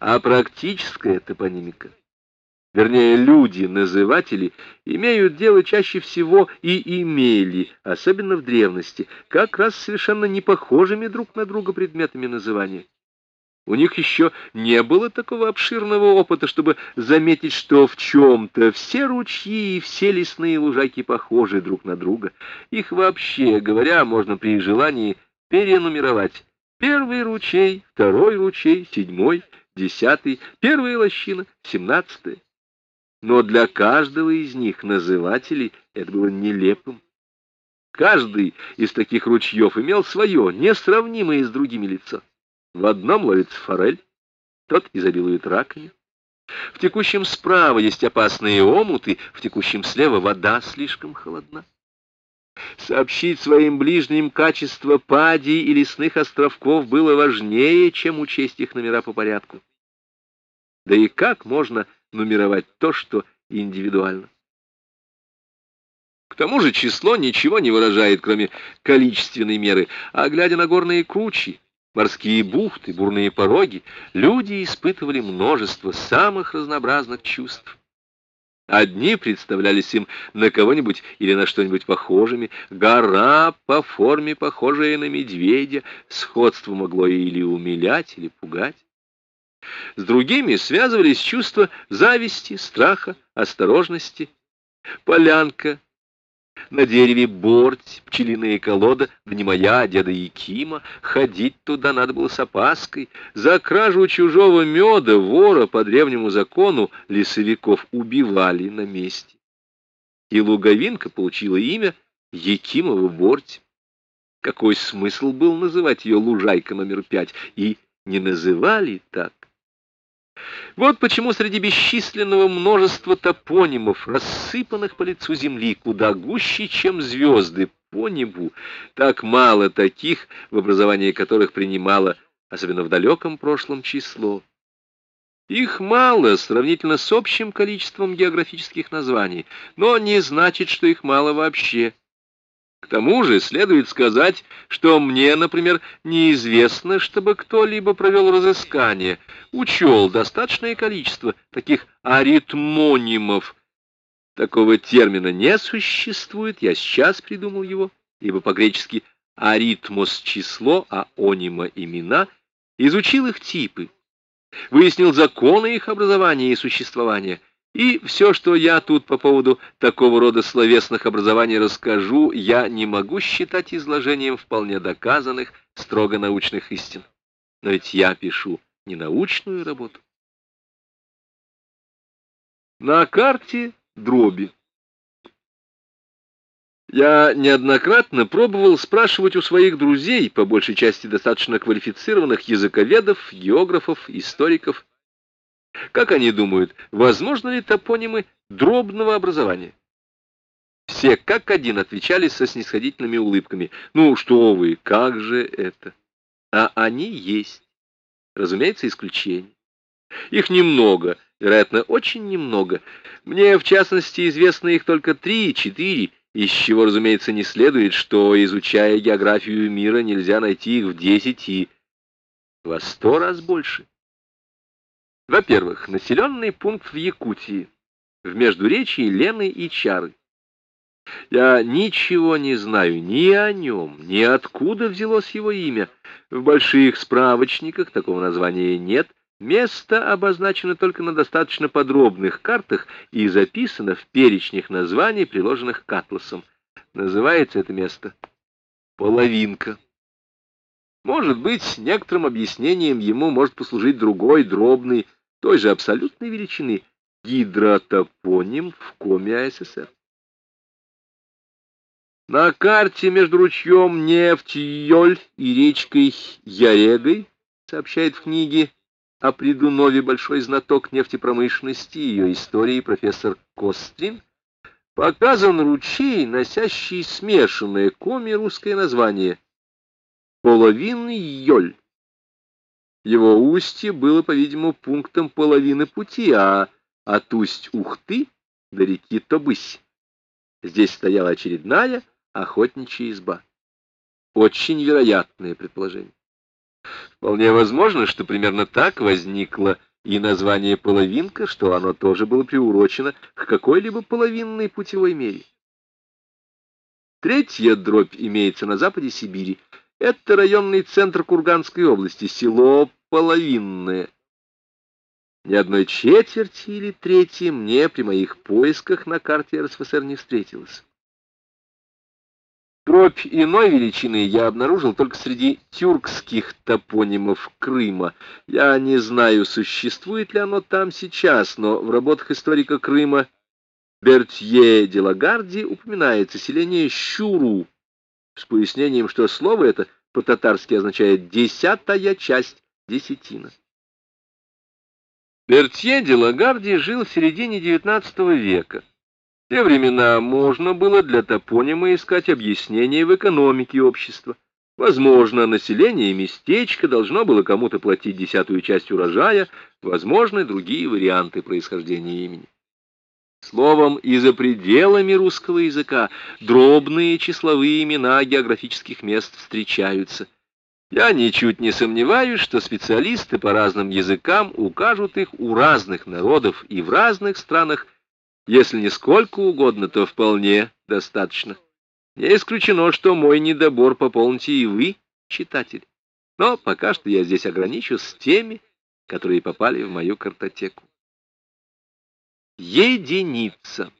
а практическая топонимика. Вернее, люди-называтели имеют дело чаще всего и имели, особенно в древности, как раз совершенно не похожими друг на друга предметами называния. У них еще не было такого обширного опыта, чтобы заметить, что в чем-то все ручьи и все лесные лужайки похожи друг на друга. Их вообще, говоря, можно при желании перенумеровать. Первый ручей, второй ручей, седьмой, десятый, первая лощина, семнадцатая. Но для каждого из них назывателей это было нелепым. Каждый из таких ручьев имел свое, несравнимое с другими лицо. В одном ловится форель, тот изобилует раками. В текущем справа есть опасные омуты, в текущем слева вода слишком холодна. Сообщить своим ближним качество падий и лесных островков было важнее, чем учесть их номера по порядку. Да и как можно нумеровать то, что индивидуально? К тому же число ничего не выражает, кроме количественной меры, а глядя на горные кручи, морские бухты, бурные пороги, люди испытывали множество самых разнообразных чувств. Одни представлялись им на кого-нибудь или на что-нибудь похожими. Гора по форме, похожая на медведя, сходство могло или умилять, или пугать. С другими связывались чувства зависти, страха, осторожности. Полянка, на дереве борть, пчелиная колода, да не моя, а деда Якима. Ходить туда надо было с опаской. За кражу чужого меда вора по древнему закону лесовиков убивали на месте. И луговинка получила имя Якимова борть. Какой смысл был называть ее лужайка номер пять? И не называли так. Вот почему среди бесчисленного множества топонимов, рассыпанных по лицу земли, куда гуще, чем звезды по небу, так мало таких, в образовании которых принимало, особенно в далеком прошлом, число. Их мало сравнительно с общим количеством географических названий, но не значит, что их мало вообще. К тому же следует сказать, что мне, например, неизвестно, чтобы кто-либо провел разыскание, учел достаточное количество таких аритмонимов. Такого термина не существует, я сейчас придумал его, ибо по-гречески аритмос — число, а онима — имена, изучил их типы, выяснил законы их образования и существования — и все, что я тут по поводу такого рода словесных образований расскажу, я не могу считать изложением вполне доказанных, строго научных истин. Но ведь я пишу не научную работу. На карте дроби. Я неоднократно пробовал спрашивать у своих друзей, по большей части достаточно квалифицированных языковедов, географов, историков, как они думают, возможно ли топонимы дробного образования? Все как один отвечали со снисходительными улыбками. Ну что вы, как же это? А они есть. Разумеется, исключение. Их немного, вероятно, очень немного. Мне, в частности, известно их только три-четыре, из чего, разумеется, не следует, что, изучая географию мира, нельзя найти их в десять и во сто раз больше. Во-первых, населенный пункт в Якутии, в междуречии Лены и Чары. Я ничего не знаю ни о нем, ни откуда взялось его имя. В больших справочниках такого названия нет. Место обозначено только на достаточно подробных картах и записано в перечнях названий, приложенных к атласам. Называется это место Половинка. Может быть, некоторым объяснением ему может послужить другой, дробный, той же абсолютной величины гидротопоним в коме АССР. На карте между ручьем Нефть-Йоль и речкой Ярегой, сообщает в книге о Придунове большой знаток нефтепромышленности и ее истории профессор Кострин, показан ручей, носящий смешанное коми русское название половинный Йоль. Его устье было, по-видимому, пунктом половины пути, а от усть-Ухты до реки Тобысь. Здесь стояла очередная охотничья изба. Очень вероятное предположение. Вполне возможно, что примерно так возникло и название «половинка», что оно тоже было приурочено к какой-либо половинной путевой мере. Третья дробь имеется на западе Сибири. Это районный центр Курганской области, село Половинное. Ни одной четверти или трети мне при моих поисках на карте РСФСР не встретилось. Дробь иной величины я обнаружил только среди тюркских топонимов Крыма. Я не знаю, существует ли оно там сейчас, но в работах историка Крыма Бертье де Лагарди упоминается селение Щуру с пояснением, что слово это по-татарски означает «десятая часть десятина». Бертье де Лагарди жил в середине XIX века. В те времена можно было для топонима искать объяснение в экономике общества. Возможно, население местечка должно было кому-то платить десятую часть урожая, возможны другие варианты происхождения имени. Словом, и за пределами русского языка дробные числовые имена географических мест встречаются. Я ничуть не сомневаюсь, что специалисты по разным языкам укажут их у разных народов и в разных странах если не сколько угодно, то вполне достаточно. Не исключено, что мой недобор пополните и вы, читатель. Но пока что я здесь ограничусь теми, которые попали в мою картотеку. Единица.